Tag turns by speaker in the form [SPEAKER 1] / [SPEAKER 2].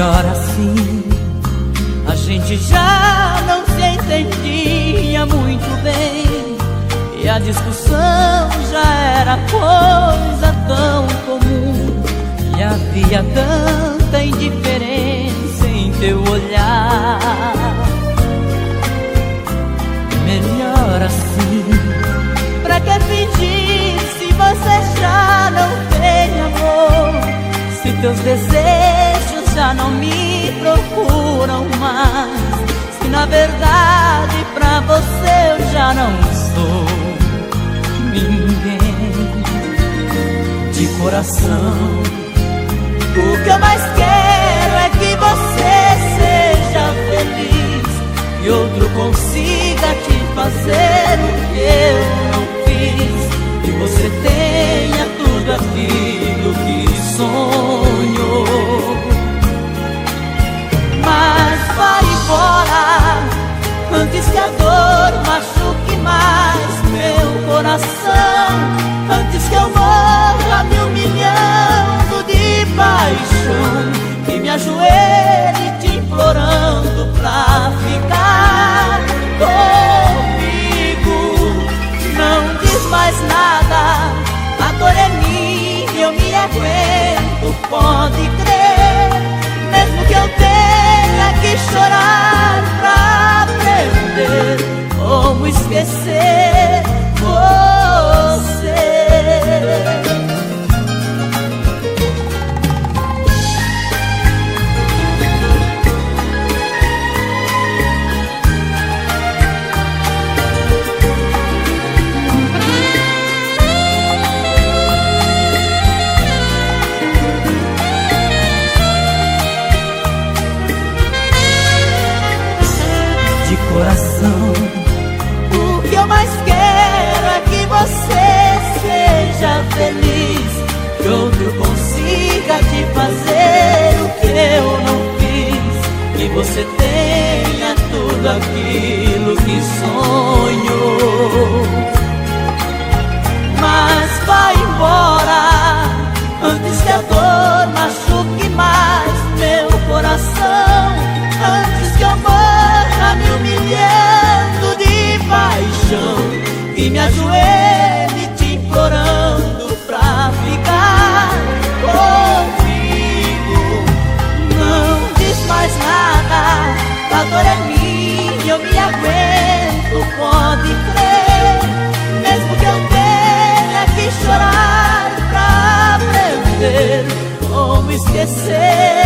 [SPEAKER 1] Melhor assim, a gente já não se entendia muito bem. E a discussão já era coisa tão comum. E havia tanta indiferença em teu olhar. Melhor assim, pra que fingir se você já não tem amor? Se teus desejos não me procuram mais. Se na verdade pra você eu já não sou ninguém de coração. O que eu mais quero antes que a dor machuque mais meu coração. Antes que eu morra me humilhando de paixão e me ajoelhe te implorando pra ficar comigo. Não diz mais nada, a dor é minha, eu me aguento, pode crer. esquecer você. coração você tenha tudo aquilo que sonhou. Mas vai embora antes que a dor machuque mais meu coração, antes que eu morra me humilhando de paixão e me ajoelhe. esquecer.